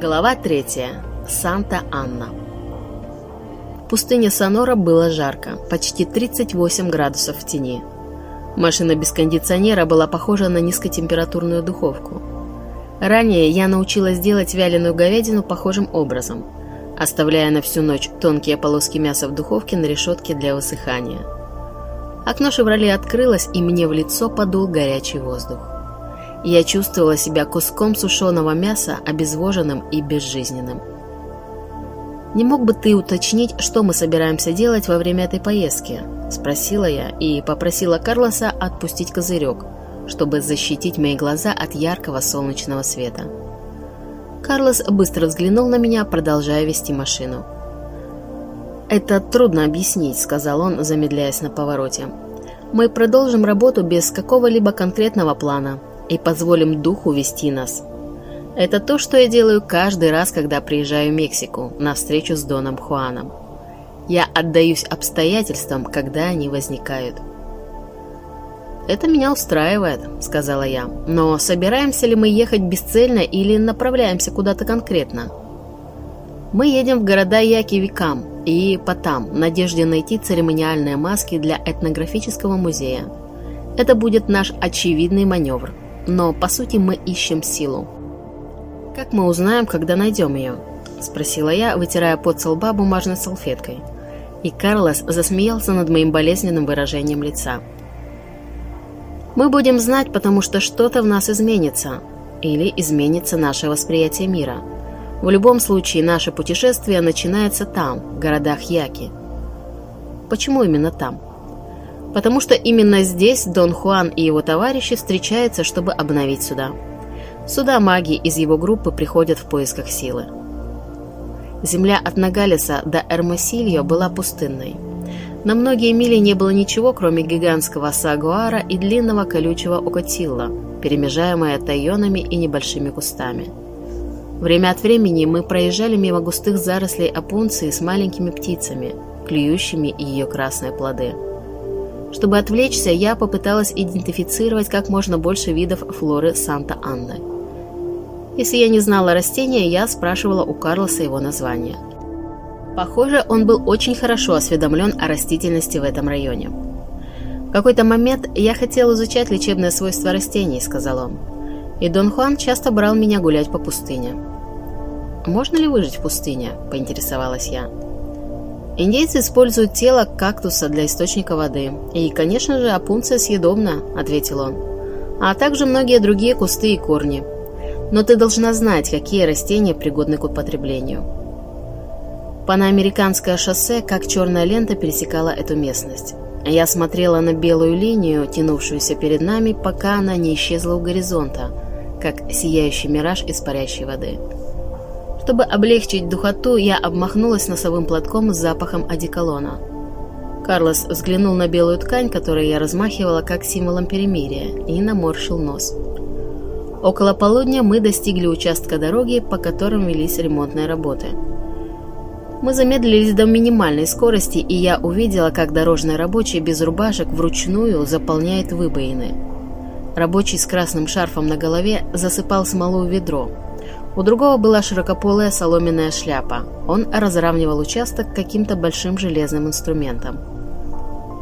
Глава 3. Санта-Анна. В пустыне Сонора было жарко, почти 38 градусов в тени. Машина без кондиционера была похожа на низкотемпературную духовку. Ранее я научилась делать вяленую говядину похожим образом, оставляя на всю ночь тонкие полоски мяса в духовке на решетке для высыхания. Окно «Шевроле» открылось, и мне в лицо подул горячий воздух. Я чувствовала себя куском сушеного мяса, обезвоженным и безжизненным. «Не мог бы ты уточнить, что мы собираемся делать во время этой поездки?» – спросила я и попросила Карлоса отпустить козырек, чтобы защитить мои глаза от яркого солнечного света. Карлос быстро взглянул на меня, продолжая вести машину. «Это трудно объяснить», – сказал он, замедляясь на повороте. «Мы продолжим работу без какого-либо конкретного плана, и позволим духу вести нас. Это то, что я делаю каждый раз, когда приезжаю в Мексику на встречу с Доном Хуаном. Я отдаюсь обстоятельствам, когда они возникают. «Это меня устраивает», — сказала я. «Но собираемся ли мы ехать бесцельно или направляемся куда-то конкретно?» Мы едем в города Яки-Викам и Патам в надежде найти церемониальные маски для этнографического музея. Это будет наш очевидный маневр — но по сути мы ищем силу. «Как мы узнаем, когда найдем ее?» – спросила я, вытирая пот со бумажной салфеткой. И Карлос засмеялся над моим болезненным выражением лица. «Мы будем знать, потому что что-то в нас изменится. Или изменится наше восприятие мира. В любом случае, наше путешествие начинается там, в городах Яки. Почему именно там?» Потому что именно здесь Дон Хуан и его товарищи встречаются, чтобы обновить суда. Сюда маги из его группы приходят в поисках силы. Земля от Нагалиса до Эрмосильо была пустынной. На многие мили не было ничего, кроме гигантского сагуара и длинного колючего окатилла, перемежаемое тайонами и небольшими кустами. Время от времени мы проезжали мимо густых зарослей опунции с маленькими птицами, клюющими ее красные плоды. Чтобы отвлечься, я попыталась идентифицировать как можно больше видов флоры Санта-Анны. Если я не знала растения, я спрашивала у Карлоса его название. Похоже, он был очень хорошо осведомлен о растительности в этом районе. В какой-то момент я хотел изучать лечебные свойства растений, сказал он. И Дон Хуан часто брал меня гулять по пустыне. «Можно ли выжить в пустыне?» – поинтересовалась я. Индейцы используют тело кактуса для источника воды. И, конечно же, опунция съедобна, ответил он. А также многие другие кусты и корни. Но ты должна знать, какие растения пригодны к употреблению. Паноамериканское шоссе, как черная лента, пересекала эту местность. Я смотрела на белую линию, тянувшуюся перед нами, пока она не исчезла у горизонта, как сияющий мираж из парящей воды. Чтобы облегчить духоту, я обмахнулась носовым платком с запахом одеколона. Карлос взглянул на белую ткань, которой я размахивала как символом перемирия, и наморщил нос. Около полудня мы достигли участка дороги, по которым велись ремонтные работы. Мы замедлились до минимальной скорости, и я увидела, как дорожный рабочий без рубашек вручную заполняет выбоины. Рабочий с красным шарфом на голове засыпал смолу в ведро, у другого была широкополая соломенная шляпа. Он разравнивал участок каким-то большим железным инструментом.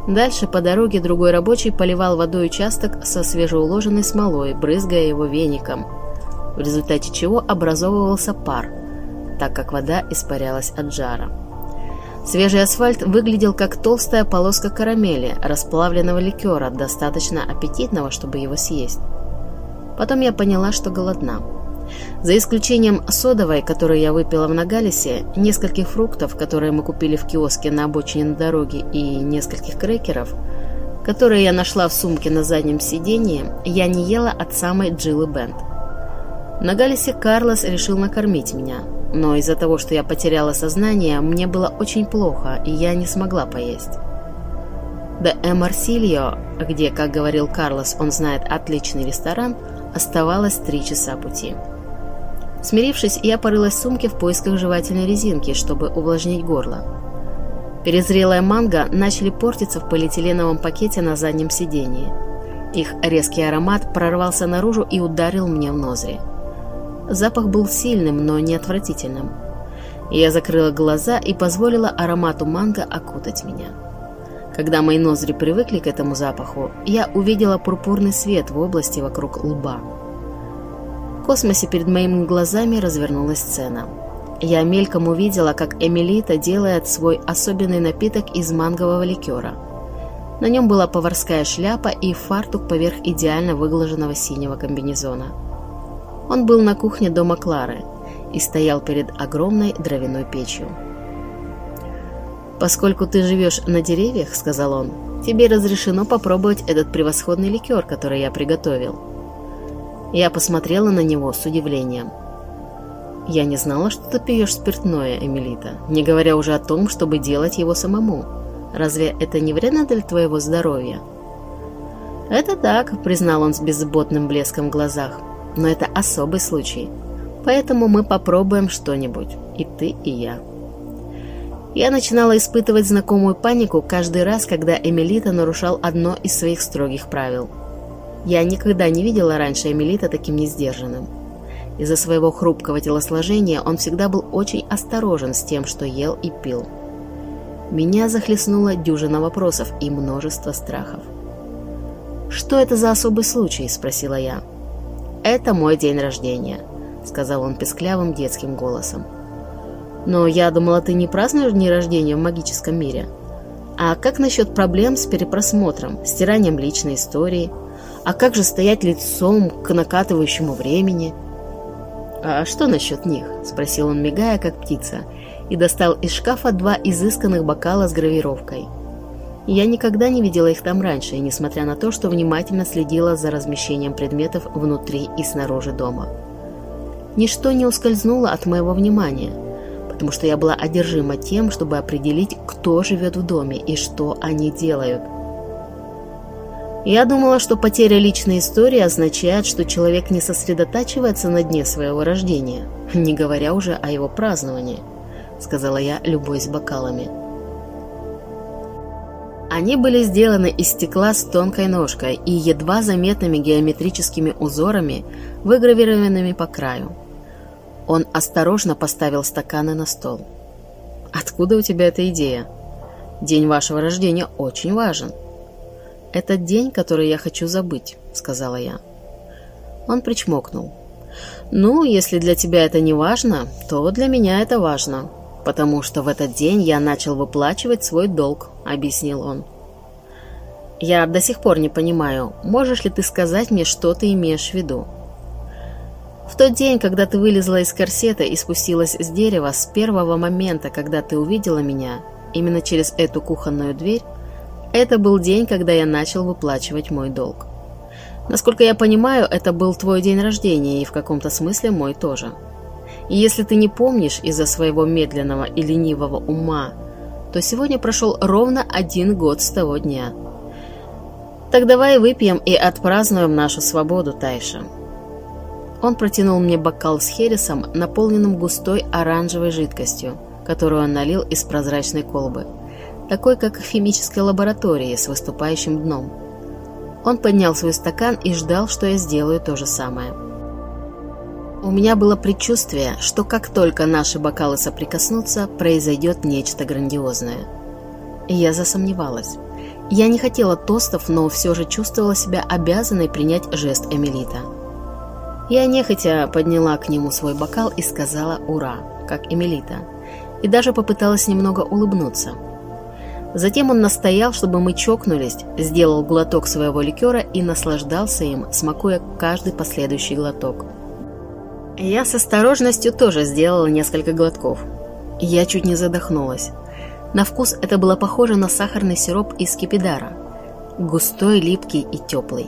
Дальше по дороге другой рабочий поливал водой участок со свежеуложенной смолой, брызгая его веником, в результате чего образовывался пар, так как вода испарялась от жара. Свежий асфальт выглядел как толстая полоска карамели, расплавленного ликера, достаточно аппетитного, чтобы его съесть. Потом я поняла, что голодна. За исключением содовой, которую я выпила в Нагалисе, нескольких фруктов, которые мы купили в киоске на обочине на дороге, и нескольких крекеров, которые я нашла в сумке на заднем сиденье, я не ела от самой Джилы Бенд. В Нагалисе Карлос решил накормить меня, но из-за того, что я потеряла сознание, мне было очень плохо, и я не смогла поесть. До Эмарсильо, где, как говорил Карлос, он знает отличный ресторан, оставалось три часа пути. Смирившись, я порылась в сумке в поисках жевательной резинки, чтобы увлажнить горло. Перезрелая манго начали портиться в полиэтиленовом пакете на заднем сидении. Их резкий аромат прорвался наружу и ударил мне в ноздри. Запах был сильным, но не отвратительным. Я закрыла глаза и позволила аромату манго окутать меня. Когда мои ноздри привыкли к этому запаху, я увидела пурпурный свет в области вокруг лба. Космосе перед моими глазами развернулась сцена. Я мельком увидела, как Эмилита делает свой особенный напиток из мангового ликера. На нем была поварская шляпа и фартук поверх идеально выглаженного синего комбинезона. Он был на кухне дома Клары и стоял перед огромной дровяной печью. «Поскольку ты живешь на деревьях, — сказал он, — тебе разрешено попробовать этот превосходный ликер, который я приготовил». Я посмотрела на него с удивлением – я не знала, что ты пьешь спиртное, Эмилита, не говоря уже о том, чтобы делать его самому. Разве это не вредно для твоего здоровья? Это так, признал он с беззаботным блеском в глазах, но это особый случай. Поэтому мы попробуем что-нибудь, и ты, и я. Я начинала испытывать знакомую панику каждый раз, когда Эмилита нарушал одно из своих строгих правил. Я никогда не видела раньше Эмилита таким несдержанным. Из-за своего хрупкого телосложения он всегда был очень осторожен с тем, что ел и пил. Меня захлестнула дюжина вопросов и множество страхов. «Что это за особый случай?» – спросила я. «Это мой день рождения», – сказал он песклявым детским голосом. «Но я думала, ты не празднуешь дни рождения в магическом мире. А как насчет проблем с перепросмотром, стиранием личной истории? А как же стоять лицом к накатывающему времени?» «А что насчет них?» – спросил он, мигая, как птица, и достал из шкафа два изысканных бокала с гравировкой. Я никогда не видела их там раньше, несмотря на то, что внимательно следила за размещением предметов внутри и снаружи дома. Ничто не ускользнуло от моего внимания, потому что я была одержима тем, чтобы определить, кто живет в доме и что они делают – я думала, что потеря личной истории означает, что человек не сосредотачивается на дне своего рождения, не говоря уже о его праздновании, сказала я, любуясь бокалами. Они были сделаны из стекла с тонкой ножкой и едва заметными геометрическими узорами, выгравированными по краю. Он осторожно поставил стаканы на стол. «Откуда у тебя эта идея? День вашего рождения очень важен», «Это день, который я хочу забыть», — сказала я. Он причмокнул. «Ну, если для тебя это не важно, то для меня это важно, потому что в этот день я начал выплачивать свой долг», — объяснил он. «Я до сих пор не понимаю, можешь ли ты сказать мне, что ты имеешь в виду?» В тот день, когда ты вылезла из корсета и спустилась с дерева, с первого момента, когда ты увидела меня, именно через эту кухонную дверь, это был день, когда я начал выплачивать мой долг. Насколько я понимаю, это был твой день рождения и в каком-то смысле мой тоже. И если ты не помнишь из-за своего медленного и ленивого ума, то сегодня прошел ровно один год с того дня. Так давай выпьем и отпразднуем нашу свободу, Тайша. Он протянул мне бокал с хересом, наполненным густой оранжевой жидкостью, которую он налил из прозрачной колбы такой как в химической лаборатории с выступающим дном. Он поднял свой стакан и ждал, что я сделаю то же самое. У меня было предчувствие, что как только наши бокалы соприкоснутся, произойдет нечто грандиозное. И я засомневалась. Я не хотела тостов, но все же чувствовала себя обязанной принять жест Эмилита. Я нехотя подняла к нему свой бокал и сказала «Ура!», как Эмилита, и даже попыталась немного улыбнуться – Затем он настоял, чтобы мы чокнулись, сделал глоток своего ликера и наслаждался им, смакуя каждый последующий глоток. Я с осторожностью тоже сделала несколько глотков. Я чуть не задохнулась. На вкус это было похоже на сахарный сироп из кипидара. Густой, липкий и теплый.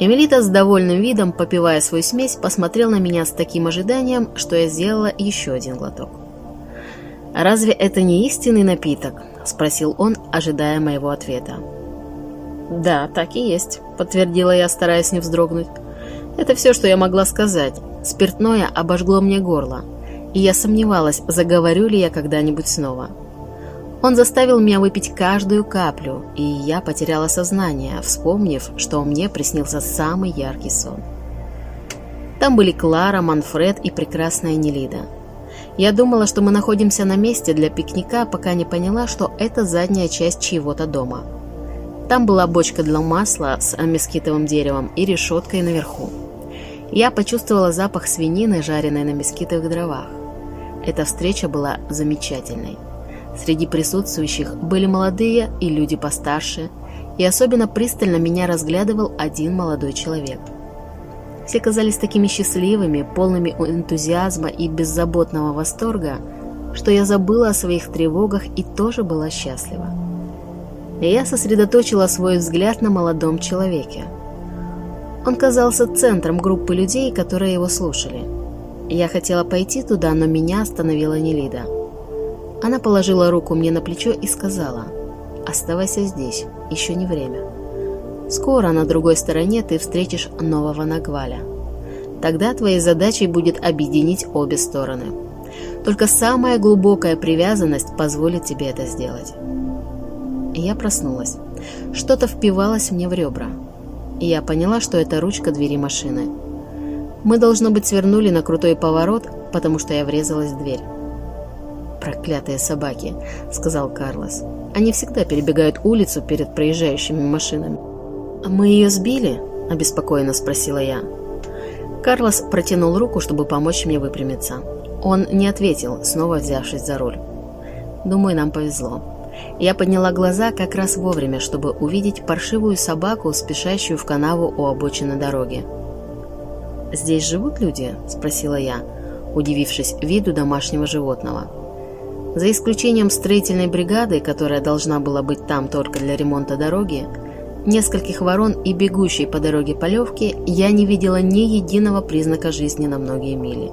Эмилита с довольным видом, попивая свою смесь, посмотрел на меня с таким ожиданием, что я сделала еще один глоток. «Разве это не истинный напиток?» – спросил он, ожидая моего ответа. «Да, так и есть», – подтвердила я, стараясь не вздрогнуть. «Это все, что я могла сказать. Спиртное обожгло мне горло, и я сомневалась, заговорю ли я когда-нибудь снова». Он заставил меня выпить каждую каплю, и я потеряла сознание, вспомнив, что мне приснился самый яркий сон. Там были Клара, Манфред и прекрасная Нелида. Я думала, что мы находимся на месте для пикника, пока не поняла, что это задняя часть чьего-то дома. Там была бочка для масла с мескитовым деревом и решеткой наверху. Я почувствовала запах свинины, жареной на мескитовых дровах. Эта встреча была замечательной. Среди присутствующих были молодые и люди постарше, и особенно пристально меня разглядывал один молодой человек. Все казались такими счастливыми, полными энтузиазма и беззаботного восторга, что я забыла о своих тревогах и тоже была счастлива. Я сосредоточила свой взгляд на молодом человеке. Он казался центром группы людей, которые его слушали. Я хотела пойти туда, но меня остановила Нелида. Она положила руку мне на плечо и сказала, «Оставайся здесь, еще не время. Скоро на другой стороне ты встретишь нового Нагваля. Тогда твоей задачей будет объединить обе стороны. Только самая глубокая привязанность позволит тебе это сделать». Я проснулась. Что-то впивалось мне в ребра. Я поняла, что это ручка двери машины. Мы, должно быть, свернули на крутой поворот, потому что я врезалась в дверь. «Проклятые собаки», — сказал Карлос. «Они всегда перебегают улицу перед проезжающими машинами». «А мы ее сбили?» — обеспокоенно спросила я. Карлос протянул руку, чтобы помочь мне выпрямиться. Он не ответил, снова взявшись за руль. «Думаю, нам повезло». Я подняла глаза как раз вовремя, чтобы увидеть паршивую собаку, спешащую в канаву у обочины дороги. «Здесь живут люди?» – спросила я, удивившись виду домашнего животного. За исключением строительной бригады, которая должна была быть там только для ремонта дороги, нескольких ворон и бегущей по дороге полевки, я не видела ни единого признака жизни на многие мили.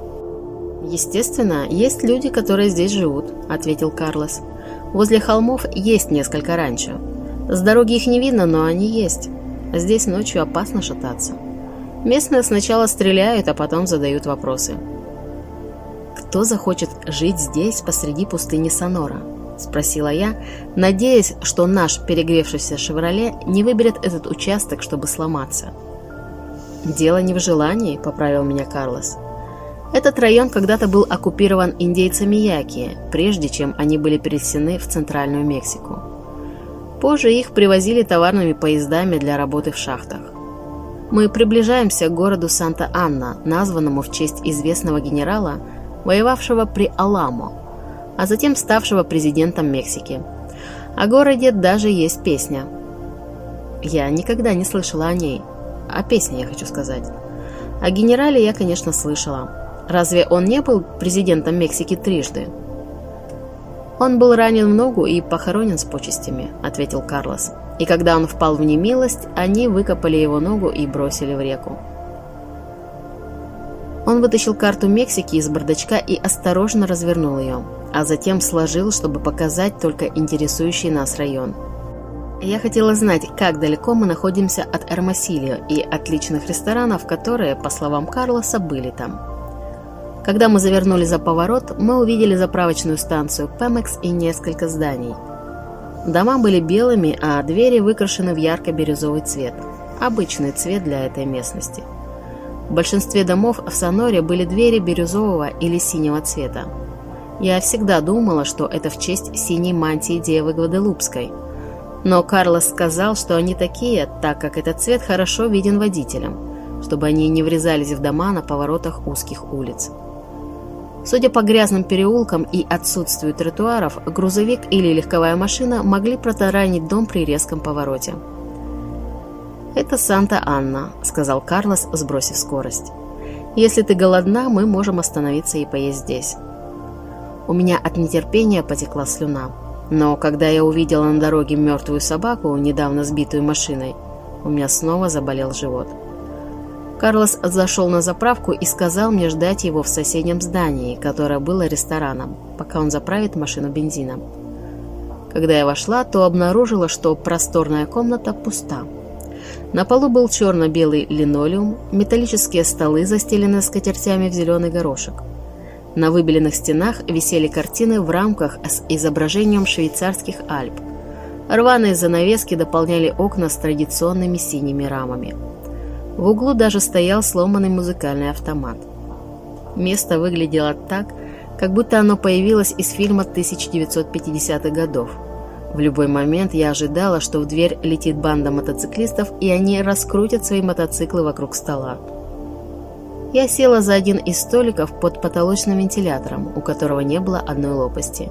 «Естественно, есть люди, которые здесь живут», – ответил Карлос. «Возле холмов есть несколько ранчо. С дороги их не видно, но они есть. Здесь ночью опасно шататься». Местные сначала стреляют, а потом задают вопросы. «Кто захочет жить здесь, посреди пустыни Сонора?» – спросила я, надеясь, что наш перегревшийся «Шевроле» не выберет этот участок, чтобы сломаться. «Дело не в желании», – поправил меня Карлос. Этот район когда-то был оккупирован индейцами Яки, прежде чем они были перенесены в Центральную Мексику. Позже их привозили товарными поездами для работы в шахтах. Мы приближаемся к городу Санта-Анна, названному в честь известного генерала, воевавшего при Аламо, а затем ставшего президентом Мексики. О городе даже есть песня. Я никогда не слышала о ней. О песне я хочу сказать. О генерале я, конечно, слышала. Разве он не был президентом Мексики трижды? Он был ранен в ногу и похоронен с почестями, ответил Карлос и когда он впал в немилость, они выкопали его ногу и бросили в реку. Он вытащил карту Мексики из бардачка и осторожно развернул ее, а затем сложил, чтобы показать только интересующий нас район. Я хотела знать, как далеко мы находимся от Эрмосильо и отличных ресторанов, которые, по словам Карлоса, были там. Когда мы завернули за поворот, мы увидели заправочную станцию Пемекс и несколько зданий – Дома были белыми, а двери выкрашены в ярко-бирюзовый цвет. Обычный цвет для этой местности. В большинстве домов в Соноре были двери бирюзового или синего цвета. Я всегда думала, что это в честь синей мантии Девы Гваделупской. Но Карлос сказал, что они такие, так как этот цвет хорошо виден водителям, чтобы они не врезались в дома на поворотах узких улиц. Судя по грязным переулкам и отсутствию тротуаров, грузовик или легковая машина могли протаранить дом при резком повороте. «Это Санта-Анна», — сказал Карлос, сбросив скорость. «Если ты голодна, мы можем остановиться и поесть здесь». У меня от нетерпения потекла слюна. Но когда я увидела на дороге мертвую собаку, недавно сбитую машиной, у меня снова заболел живот. Карлос зашел на заправку и сказал мне ждать его в соседнем здании, которое было рестораном, пока он заправит машину бензином. Когда я вошла, то обнаружила, что просторная комната пуста. На полу был черно-белый линолеум, металлические столы, застеленные скатертями в зеленый горошек. На выбеленных стенах висели картины в рамках с изображением швейцарских Альп. Рваные занавески дополняли окна с традиционными синими рамами – В углу даже стоял сломанный музыкальный автомат. Место выглядело так, как будто оно появилось из фильма 1950-х годов. В любой момент я ожидала, что в дверь летит банда мотоциклистов, и они раскрутят свои мотоциклы вокруг стола. Я села за один из столиков под потолочным вентилятором, у которого не было одной лопасти.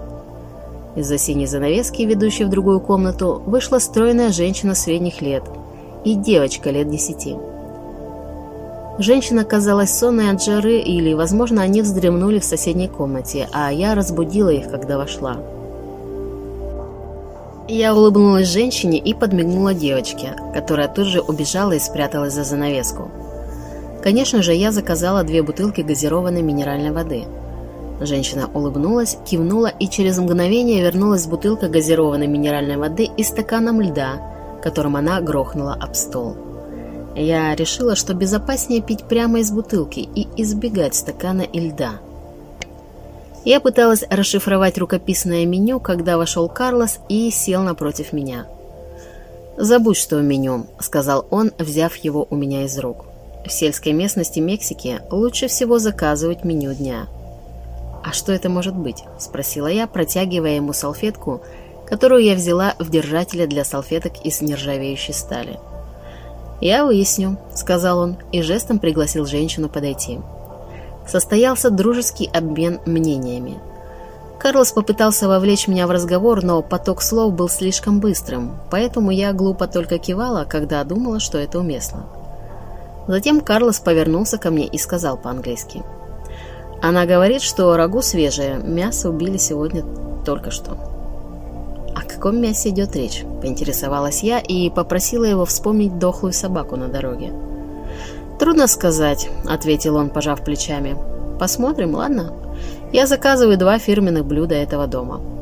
Из-за синей занавески, ведущей в другую комнату, вышла стройная женщина средних лет и девочка лет десяти. Женщина казалась сонной от жары, или, возможно, они вздремнули в соседней комнате, а я разбудила их, когда вошла. Я улыбнулась женщине и подмигнула девочке, которая тут же убежала и спряталась за занавеску. Конечно же, я заказала две бутылки газированной минеральной воды. Женщина улыбнулась, кивнула и через мгновение вернулась с бутылкой газированной минеральной воды и стаканом льда, которым она грохнула об стол. Я решила, что безопаснее пить прямо из бутылки и избегать стакана и льда. Я пыталась расшифровать рукописное меню, когда вошел Карлос и сел напротив меня. «Забудь, что в меню», — сказал он, взяв его у меня из рук. «В сельской местности Мексики лучше всего заказывать меню дня». «А что это может быть?» — спросила я, протягивая ему салфетку, которую я взяла в держателе для салфеток из нержавеющей стали. «Я выясню», — сказал он и жестом пригласил женщину подойти. Состоялся дружеский обмен мнениями. Карлос попытался вовлечь меня в разговор, но поток слов был слишком быстрым, поэтому я глупо только кивала, когда думала, что это уместно. Затем Карлос повернулся ко мне и сказал по-английски. «Она говорит, что рагу свежее, мясо убили сегодня только что» каком мясе идет речь?» – поинтересовалась я и попросила его вспомнить дохлую собаку на дороге. «Трудно сказать», – ответил он, пожав плечами. «Посмотрим, ладно? Я заказываю два фирменных блюда этого дома».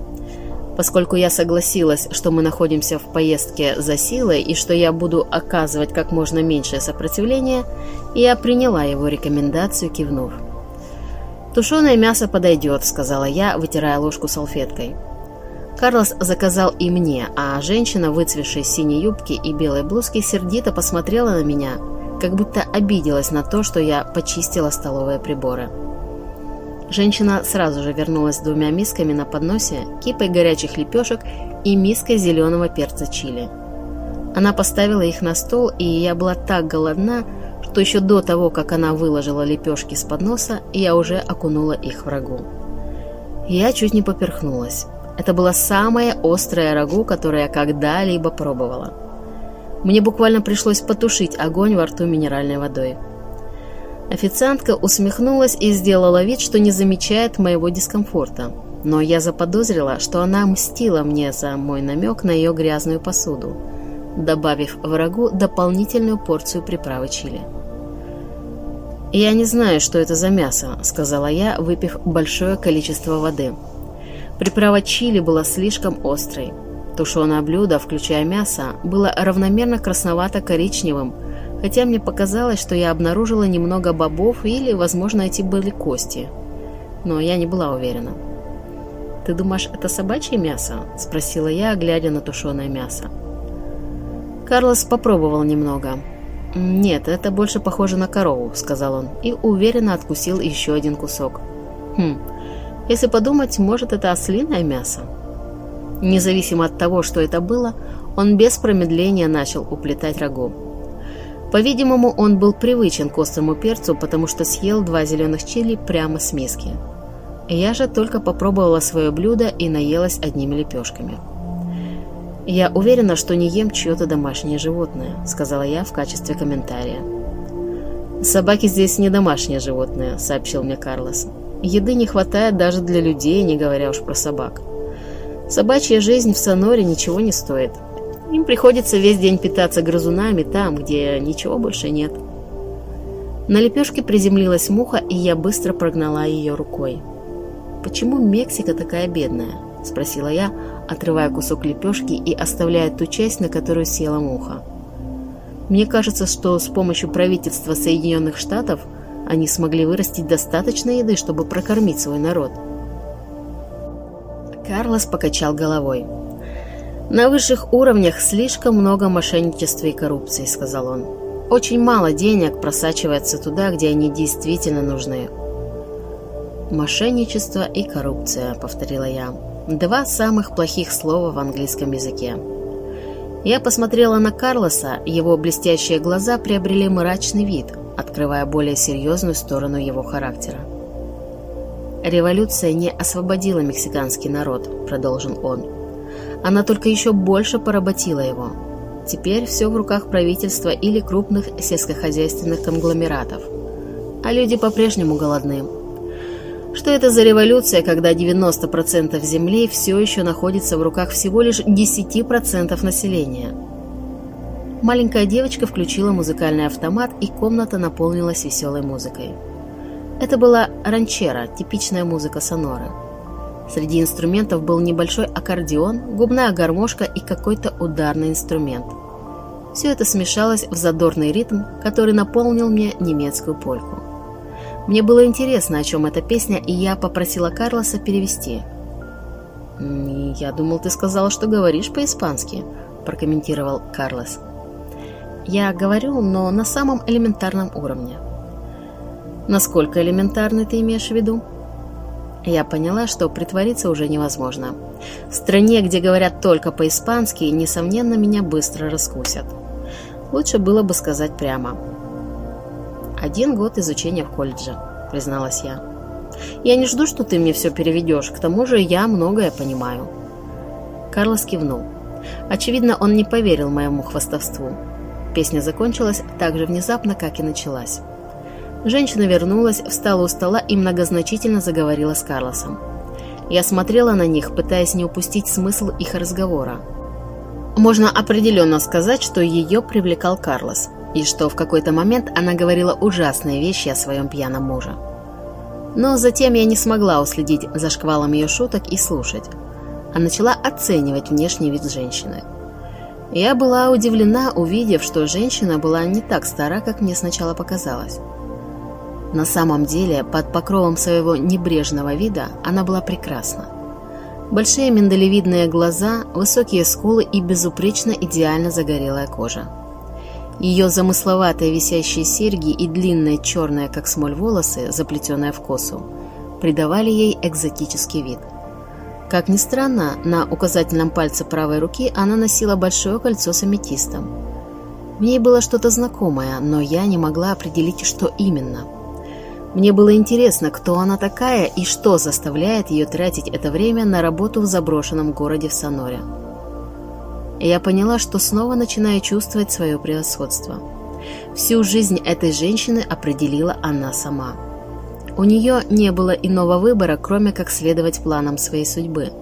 Поскольку я согласилась, что мы находимся в поездке за силой и что я буду оказывать как можно меньшее сопротивление, я приняла его рекомендацию, кивнув. «Тушеное мясо подойдет», — сказала я, вытирая ложку салфеткой. Карлос заказал и мне, а женщина, выцветшей синей юбки и белой блузки, сердито посмотрела на меня, как будто обиделась на то, что я почистила столовые приборы. Женщина сразу же вернулась с двумя мисками на подносе, кипой горячих лепешек и миской зеленого перца чили. Она поставила их на стол, и я была так голодна, что еще до того, как она выложила лепешки с подноса, я уже окунула их врагу. Я чуть не поперхнулась. Это было самое острое рагу, которое я когда-либо пробовала. Мне буквально пришлось потушить огонь во рту минеральной водой. Официантка усмехнулась и сделала вид, что не замечает моего дискомфорта. Но я заподозрила, что она мстила мне за мой намек на ее грязную посуду, добавив врагу дополнительную порцию приправы чили. «Я не знаю, что это за мясо», — сказала я, выпив большое количество воды. Приправа чили была слишком острой. Тушеное блюдо, включая мясо, было равномерно красновато-коричневым, хотя мне показалось, что я обнаружила немного бобов или, возможно, эти были кости. Но я не была уверена. «Ты думаешь, это собачье мясо?» – спросила я, глядя на тушеное мясо. Карлос попробовал немного. «Нет, это больше похоже на корову», – сказал он, и уверенно откусил еще один кусок. «Хм, если подумать, может, это ослиное мясо. Независимо от того, что это было, он без промедления начал уплетать рагу. По-видимому, он был привычен к острому перцу, потому что съел два зеленых чили прямо с миски. Я же только попробовала свое блюдо и наелась одними лепешками. «Я уверена, что не ем чье-то домашнее животное», — сказала я в качестве комментария. «Собаки здесь не домашнее животное», — сообщил мне Карлос. Еды не хватает даже для людей, не говоря уж про собак. Собачья жизнь в Соноре ничего не стоит. Им приходится весь день питаться грызунами там, где ничего больше нет. На лепешке приземлилась муха, и я быстро прогнала ее рукой. «Почему Мексика такая бедная?» – спросила я, отрывая кусок лепешки и оставляя ту часть, на которую села муха. «Мне кажется, что с помощью правительства Соединенных Штатов – они смогли вырастить достаточно еды, чтобы прокормить свой народ. Карлос покачал головой. «На высших уровнях слишком много мошенничества и коррупции», — сказал он. очень мало денег просачивается туда, где они действительно нужны. «Мошенничество и коррупция», — повторила я. Два самых плохих слова в английском языке. Я посмотрела на Карлоса, его блестящие глаза приобрели мрачный вид, открывая более серьезную сторону его характера. «Революция не освободила мексиканский народ», — продолжил он. «Она только еще больше поработила его. Теперь все в руках правительства или крупных сельскохозяйственных конгломератов. А люди по-прежнему голодны. Что это за революция, когда 90% земли все еще находится в руках всего лишь 10% населения? Маленькая девочка включила музыкальный автомат, и комната наполнилась веселой музыкой. Это была ранчера, типичная музыка сонора. Среди инструментов был небольшой аккордеон, губная гармошка и какой-то ударный инструмент. Все это смешалось в задорный ритм, который наполнил мне немецкую польку. Мне было интересно, о чем эта песня, и я попросила Карлоса перевести. «Я думал, ты сказал, что говоришь по-испански», – прокомментировал Карлос. «Я говорю, но на самом элементарном уровне». «Насколько элементарный ты имеешь в виду?» Я поняла, что притвориться уже невозможно. В стране, где говорят только по-испански, несомненно, меня быстро раскусят. Лучше было бы сказать прямо – «Один год изучения в колледже», — призналась я. «Я не жду, что ты мне все переведешь, к тому же я многое понимаю». Карлос кивнул. Очевидно, он не поверил моему хвастовству. Песня закончилась так же внезапно, как и началась. Женщина вернулась, встала у стола и многозначительно заговорила с Карлосом. Я смотрела на них, пытаясь не упустить смысл их разговора. Можно определенно сказать, что ее привлекал Карлос и что в какой-то момент она говорила ужасные вещи о своем пьяном муже. Но затем я не смогла уследить за шквалом ее шуток и слушать, а начала оценивать внешний вид женщины. Я была удивлена, увидев, что женщина была не так стара, как мне сначала показалось. На самом деле, под покровом своего небрежного вида она была прекрасна. Большие миндалевидные глаза, высокие скулы и безупречно идеально загорелая кожа. Ее замысловатые висящие серьги и длинные черные, как смоль, волосы, заплетенные в косу, придавали ей экзотический вид. Как ни странно, на указательном пальце правой руки она носила большое кольцо с аметистом. В ней было что-то знакомое, но я не могла определить, что именно. Мне было интересно, кто она такая и что заставляет ее тратить это время на работу в заброшенном городе в Соноре я поняла, что снова начинаю чувствовать свое превосходство. Всю жизнь этой женщины определила она сама. У нее не было иного выбора, кроме как следовать планам своей судьбы.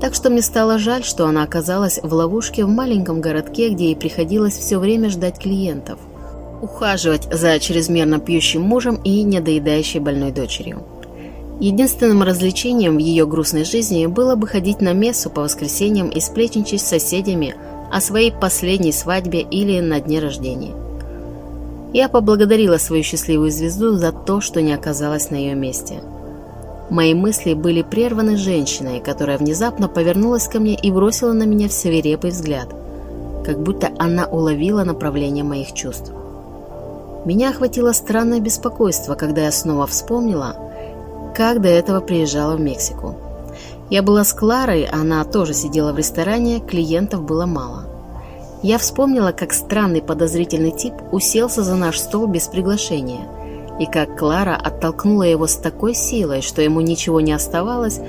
Так что мне стало жаль, что она оказалась в ловушке в маленьком городке, где ей приходилось все время ждать клиентов, ухаживать за чрезмерно пьющим мужем и недоедающей больной дочерью. Единственным развлечением в ее грустной жизни было бы ходить на мессу по воскресеньям и сплетничать с соседями о своей последней свадьбе или на дне рождения. Я поблагодарила свою счастливую звезду за то, что не оказалась на ее месте. Мои мысли были прерваны женщиной, которая внезапно повернулась ко мне и бросила на меня свирепый взгляд, как будто она уловила направление моих чувств. Меня охватило странное беспокойство, когда я снова вспомнила – как до этого приезжала в Мексику. Я была с Кларой, она тоже сидела в ресторане, клиентов было мало. Я вспомнила, как странный подозрительный тип уселся за наш стол без приглашения, и как Клара оттолкнула его с такой силой, что ему ничего не оставалось,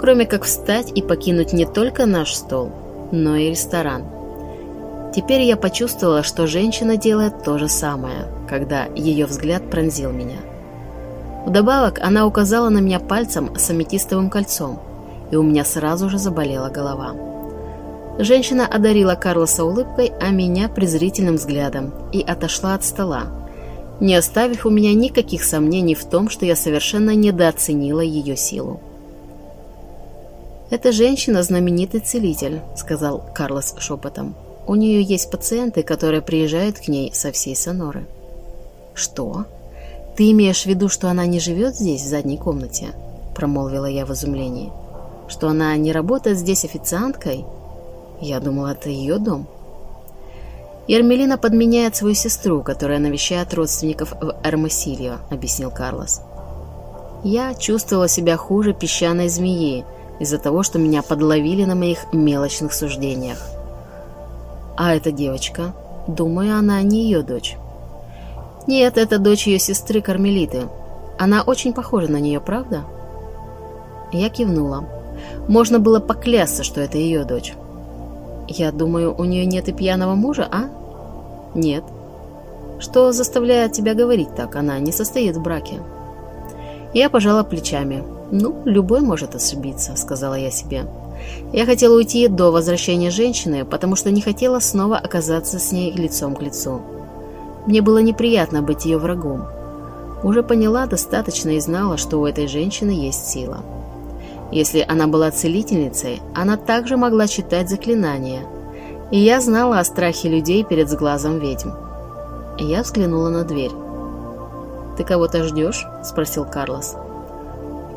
кроме как встать и покинуть не только наш стол, но и ресторан. Теперь я почувствовала, что женщина делает то же самое, когда ее взгляд пронзил меня. Вдобавок она указала на меня пальцем с аметистовым кольцом, и у меня сразу же заболела голова. Женщина одарила Карлоса улыбкой, а меня презрительным взглядом и отошла от стола, не оставив у меня никаких сомнений в том, что я совершенно недооценила ее силу. «Эта женщина – знаменитый целитель», – сказал Карлос шепотом. «У нее есть пациенты, которые приезжают к ней со всей Соноры». «Что?» «Ты имеешь в виду, что она не живет здесь, в задней комнате?» – промолвила я в изумлении. «Что она не работает здесь официанткой?» Я думала, это ее дом. Ермелина подменяет свою сестру, которая навещает родственников в Эрмосильо», — объяснил Карлос. Я чувствовала себя хуже песчаной змеи из-за того, что меня подловили на моих мелочных суждениях. А эта девочка, думаю, она не ее дочь. Нет, это дочь ее сестры Кармелиты. Она очень похожа на нее, правда? Я кивнула. Можно было поклясться, что это ее дочь. Я думаю, у нее нет и пьяного мужа, а? Нет. Что заставляет тебя говорить так? Она не состоит в браке. Я пожала плечами. «Ну, любой может ошибиться», — сказала я себе. Я хотела уйти до возвращения женщины, потому что не хотела снова оказаться с ней лицом к лицу. Мне было неприятно быть ее врагом. Уже поняла достаточно и знала, что у этой женщины есть сила. Если она была целительницей, она также могла читать заклинания. И я знала о страхе людей перед сглазом ведьм. Я взглянула на дверь. «Ты кого-то ждешь?» – спросил Карлос.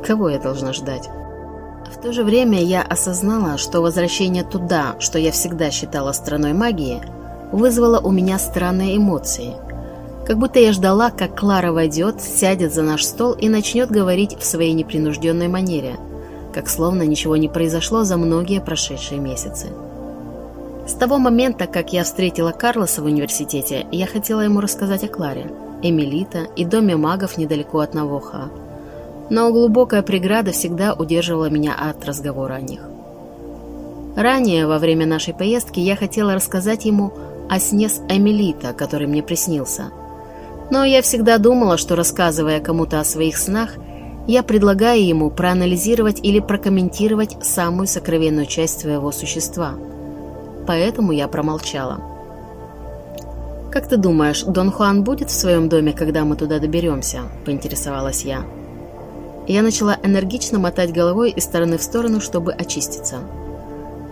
«Кого я должна ждать?» В то же время я осознала, что возвращение туда, что я всегда считала страной магии, вызвало у меня странные эмоции. Как будто я ждала, как Клара войдет, сядет за наш стол и начнет говорить в своей непринужденной манере, как словно ничего не произошло за многие прошедшие месяцы. С того момента, как я встретила Карлоса в университете, я хотела ему рассказать о Кларе, Эмилита и доме магов недалеко от Навоха, но глубокая преграда всегда удерживала меня от разговора о них. Ранее, во время нашей поездки, я хотела рассказать ему о сне с Эмилита, который мне приснился. Но я всегда думала, что, рассказывая кому-то о своих снах, я предлагаю ему проанализировать или прокомментировать самую сокровенную часть своего существа. Поэтому я промолчала. «Как ты думаешь, Дон Хуан будет в своем доме, когда мы туда доберемся?» – поинтересовалась я. Я начала энергично мотать головой из стороны в сторону, чтобы очиститься.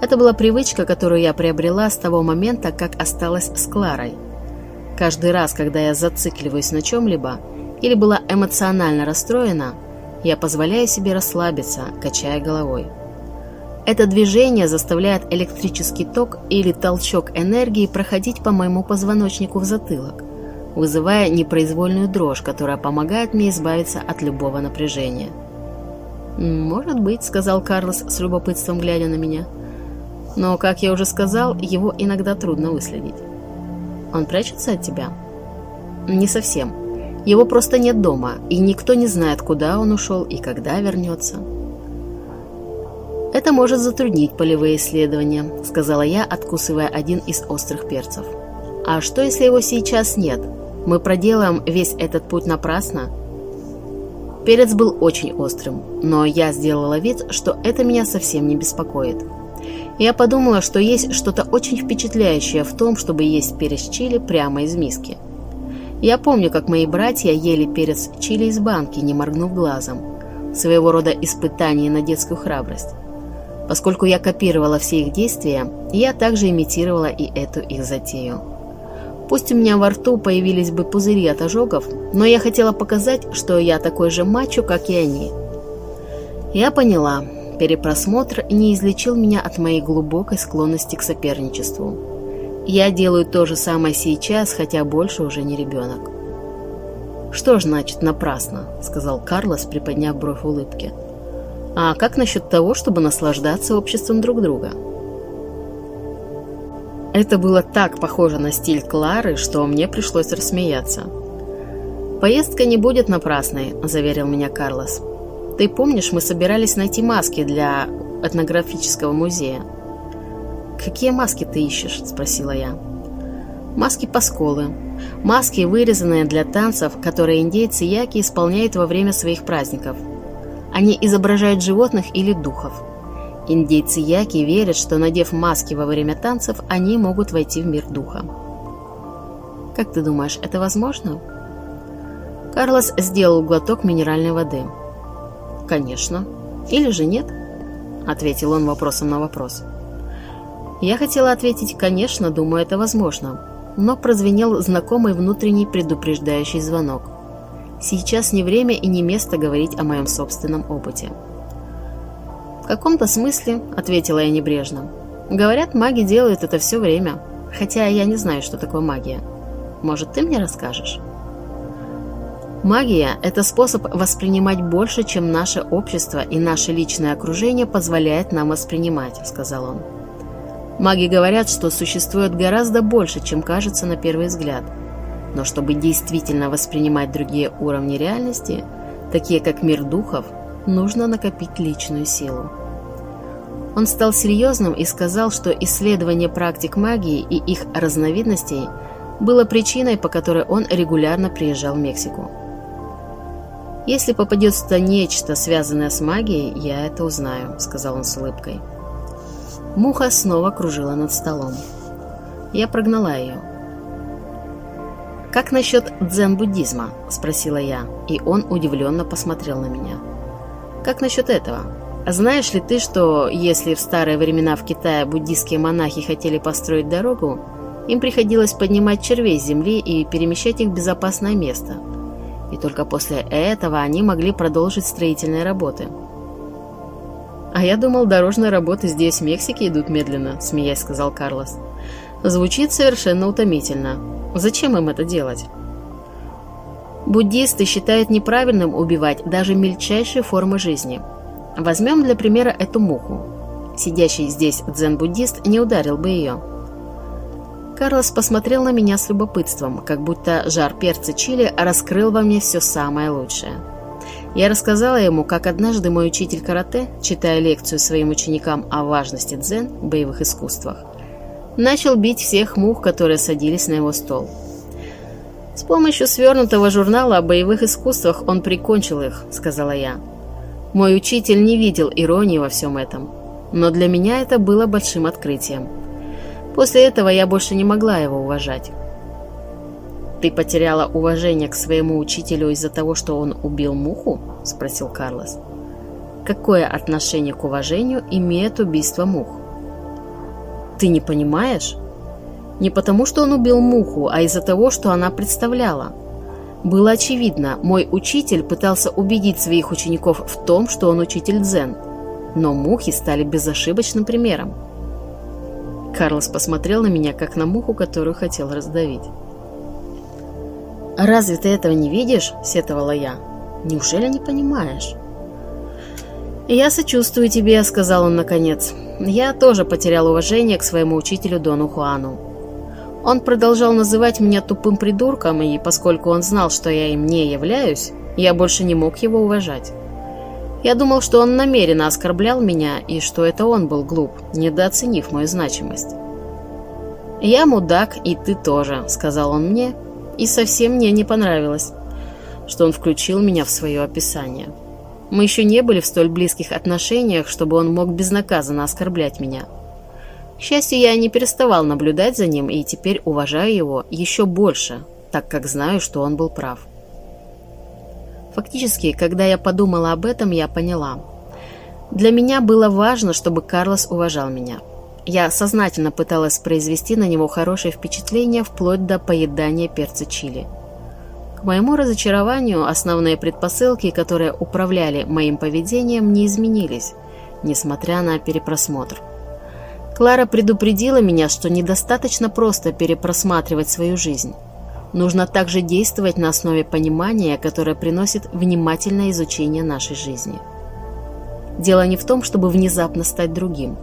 Это была привычка, которую я приобрела с того момента, как осталась с Кларой. Каждый раз, когда я зацикливаюсь на чем-либо или была эмоционально расстроена, я позволяю себе расслабиться, качая головой. Это движение заставляет электрический ток или толчок энергии проходить по моему позвоночнику в затылок вызывая непроизвольную дрожь, которая помогает мне избавиться от любого напряжения. «Может быть», — сказал Карлос с любопытством, глядя на меня. «Но, как я уже сказал, его иногда трудно выследить». «Он прячется от тебя?» «Не совсем. Его просто нет дома, и никто не знает, куда он ушел и когда вернется». «Это может затруднить полевые исследования», — сказала я, откусывая один из острых перцев. «А что, если его сейчас нет?» Мы проделаем весь этот путь напрасно? Перец был очень острым, но я сделала вид, что это меня совсем не беспокоит. Я подумала, что есть что-то очень впечатляющее в том, чтобы есть перец чили прямо из миски. Я помню, как мои братья ели перец чили из банки, не моргнув глазом. Своего рода испытание на детскую храбрость. Поскольку я копировала все их действия, я также имитировала и эту их затею. Пусть у меня во рту появились бы пузыри от ожогов, но я хотела показать, что я такой же мачо, как и они. Я поняла, перепросмотр не излечил меня от моей глубокой склонности к соперничеству. Я делаю то же самое сейчас, хотя больше уже не ребенок. «Что ж значит напрасно?» — сказал Карлос, приподняв бровь в улыбке. «А как насчет того, чтобы наслаждаться обществом друг друга?» Это было так похоже на стиль Клары, что мне пришлось рассмеяться. «Поездка не будет напрасной», – заверил меня Карлос. «Ты помнишь, мы собирались найти маски для этнографического музея?» «Какие маски ты ищешь?» – спросила я. «Маски Пасколы. Маски, вырезанные для танцев, которые индейцы Яки исполняют во время своих праздников. Они изображают животных или духов. Индейцы Яки верят, что, надев маски во время танцев, они могут войти в мир духа. Как ты думаешь, это возможно? Карлос сделал глоток минеральной воды. Конечно. Или же нет? Ответил он вопросом на вопрос. Я хотела ответить «конечно», думаю, это возможно. Но прозвенел знакомый внутренний предупреждающий звонок. Сейчас не время и не место говорить о моем собственном опыте. «В каком-то смысле», — ответила я небрежно. «Говорят, маги делают это все время. хотя я не знаю, что такое магия. Может, ты мне расскажешь? Магия – это способ воспринимать больше, чем наше общество и наше личное окружение позволяет нам воспринимать, сказал он. Маги говорят, что существует гораздо больше, чем кажется на первый взгляд. Но чтобы действительно воспринимать другие уровни реальности, такие как мир духов, нужно накопить личную силу. Он стал серьезным и сказал, что исследование практик магии и их разновидностей было причиной, по которой он регулярно приезжал в Мексику. «Если попадется нечто, связанное с магией, я это узнаю», — сказал он с улыбкой. Муха снова кружила над столом. Я прогнала ее. «Как насчет дзен-буддизма?» — спросила я, и он удивленно посмотрел на меня. «Как насчет этого? Знаешь ли ты, что если в старые времена в Китае буддийские монахи хотели построить дорогу, им приходилось поднимать червей с земли и перемещать их в безопасное место — и только после этого они могли продолжить строительные работы. «А я думал, дорожные работы здесь, в Мексике, идут медленно», — смеясь сказал Карлос. «Звучит совершенно утомительно. Зачем им это делать?» Буддисты считают неправильным убивать даже мельчайшие формы жизни. Возьмем для примера эту муху. Сидящий здесь дзен-буддист не ударил бы ее. Карлос посмотрел на меня с любопытством, как будто жар перца чили раскрыл во мне все самое лучшее. Я рассказала ему, как однажды мой учитель карате, читая лекцию своим ученикам о важности дзен в боевых искусствах, начал бить всех мух, которые садились на его стол. «С помощью свернутого журнала о боевых искусствах он прикончил их», — сказала я. Мой учитель не видел иронии во всем этом, но для меня это было большим открытием. После этого я больше не могла его уважать. «Ты потеряла уважение к своему учителю из-за того, что он убил муху?» – спросил Карлос. «Какое отношение к уважению имеет убийство мух?» «Ты не понимаешь?» Не потому, что он убил муху, а из-за того, что она представляла. Было очевидно, мой учитель пытался убедить своих учеников в том, что он учитель дзен. Но мухи стали безошибочным примером. Карлос посмотрел на меня, как на муху, которую хотел раздавить. «Разве ты этого не видишь?» – сетовала я. «Неужели не понимаешь?» «Я сочувствую тебе», – сказал он наконец. «Я тоже потерял уважение к своему учителю Дону Хуану. Он продолжал называть меня тупым придурком, и поскольку он знал, что я им не являюсь, я больше не мог его уважать. Я думал, что он намеренно оскорблял меня и что это он был глуп, недооценив мою значимость. «Я мудак, и ты тоже», — сказал он мне, и совсем мне не понравилось, что он включил меня в свое описание. Мы еще не были в столь близких отношениях, чтобы он мог безнаказанно оскорблять меня. К счастью, я не переставал наблюдать за ним и теперь уважаю его еще больше, так как знаю, что он был прав. Фактически, когда я подумала об этом, я поняла. Для меня было важно, чтобы Карлос уважал меня. Я сознательно пыталась произвести на него хорошее впечатление вплоть до поедания перца чили. К моему разочарованию, основные предпосылки, которые управляли моим поведением, не изменились, несмотря на перепросмотр. Клара предупредила меня, что недостаточно просто перепросматривать свою жизнь. Нужно также действовать на основе понимания, которое приносит внимательное изучение нашей жизни. Дело не в том, чтобы внезапно стать другим,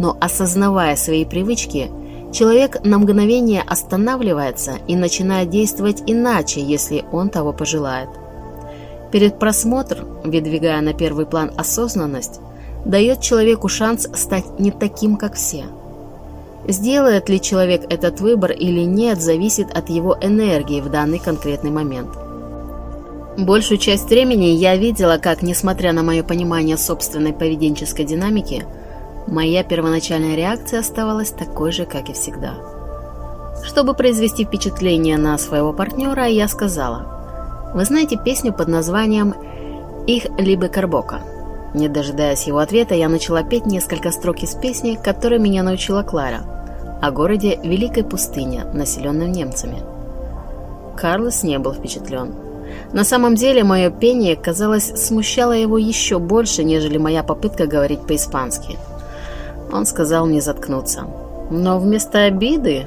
но осознавая свои привычки, человек на мгновение останавливается и начинает действовать иначе, если он того пожелает. Перед просмотром, выдвигая на первый план осознанность, дает человеку шанс стать не таким, как все – Сделает ли человек этот выбор или нет, зависит от его энергии в данный конкретный момент. Большую часть времени я видела, как, несмотря на мое понимание собственной поведенческой динамики, моя первоначальная реакция оставалась такой же, как и всегда. Чтобы произвести впечатление на своего партнера, я сказала, «Вы знаете песню под названием «Их либо Карбока»?» Не дожидаясь его ответа, я начала петь несколько строк из песни, которой меня научила Клара, о городе Великой пустыне, населенном немцами. Карлос не был впечатлен. На самом деле, мое пение, казалось, смущало его еще больше, нежели моя попытка говорить по-испански. Он сказал мне заткнуться. Но вместо обиды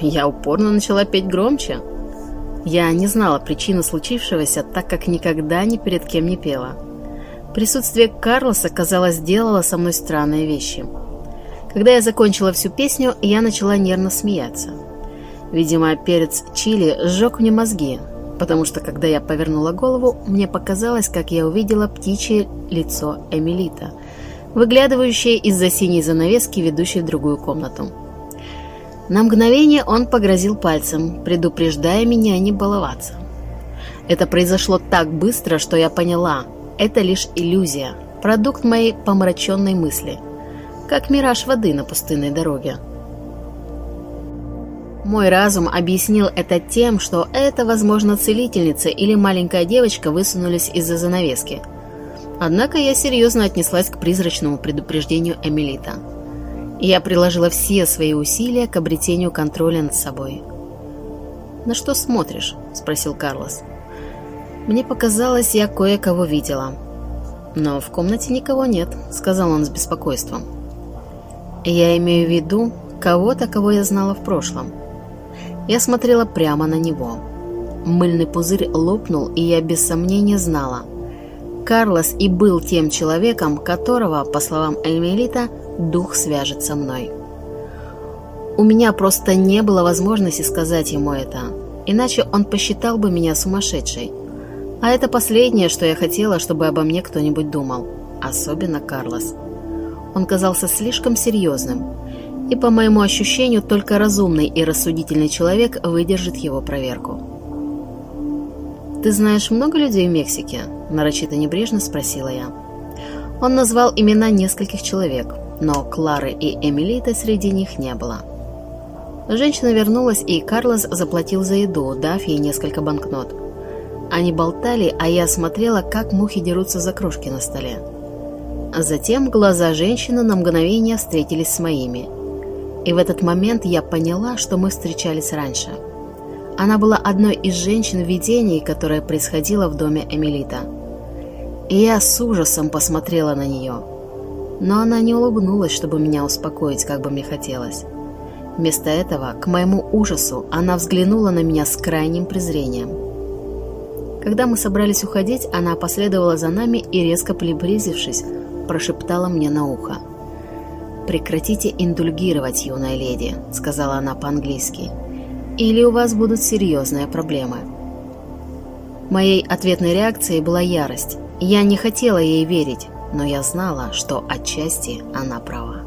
я упорно начала петь громче. Я не знала причины случившегося, так как никогда ни перед кем не пела. Присутствие Карлоса, казалось, делало со мной странные вещи. Когда я закончила всю песню, я начала нервно смеяться. Видимо, перец чили сжег мне мозги, потому что, когда я повернула голову, мне показалось, как я увидела птичье лицо Эмилита, выглядывающее из-за синей занавески, ведущей в другую комнату. На мгновение он погрозил пальцем, предупреждая меня не баловаться. Это произошло так быстро, что я поняла, это лишь иллюзия, продукт моей помраченной мысли, как мираж воды на пустынной дороге. Мой разум объяснил это тем, что это, возможно, целительница или маленькая девочка высунулись из-за занавески. Однако я серьезно отнеслась к призрачному предупреждению Эмилита. Я приложила все свои усилия к обретению контроля над собой. «На что смотришь?» – спросил Карлос. «Мне показалось, я кое-кого видела». «Но в комнате никого нет», – сказал он с беспокойством. «Я имею в виду кого-то, кого я знала в прошлом». Я смотрела прямо на него. Мыльный пузырь лопнул, и я без сомнения знала. Карлос и был тем человеком, которого, по словам Эмилита, дух свяжет со мной. У меня просто не было возможности сказать ему это, иначе он посчитал бы меня сумасшедшей. А это последнее, что я хотела, чтобы обо мне кто-нибудь думал, особенно Карлос. Он казался слишком серьезным, и, по моему ощущению, только разумный и рассудительный человек выдержит его проверку. «Ты знаешь много людей в Мексике?» – нарочито небрежно спросила я. Он назвал имена нескольких человек – но Клары и Эмилиты среди них не было. Женщина вернулась, и Карлос заплатил за еду, дав ей несколько банкнот. Они болтали, а я смотрела, как мухи дерутся за кружки на столе. А затем глаза женщины на мгновение встретились с моими. И в этот момент я поняла, что мы встречались раньше. Она была одной из женщин в видении, которое происходило в доме Эмилита. И я с ужасом посмотрела на нее – но она не улыбнулась, чтобы меня успокоить, как бы мне хотелось. Вместо этого, к моему ужасу, она взглянула на меня с крайним презрением. Когда мы собрались уходить, она последовала за нами и, резко приблизившись, прошептала мне на ухо. «Прекратите индульгировать, юная леди», — сказала она по-английски, «или у вас будут серьезные проблемы». Моей ответной реакцией была ярость. Я не хотела ей верить, но я знала, что отчасти она права.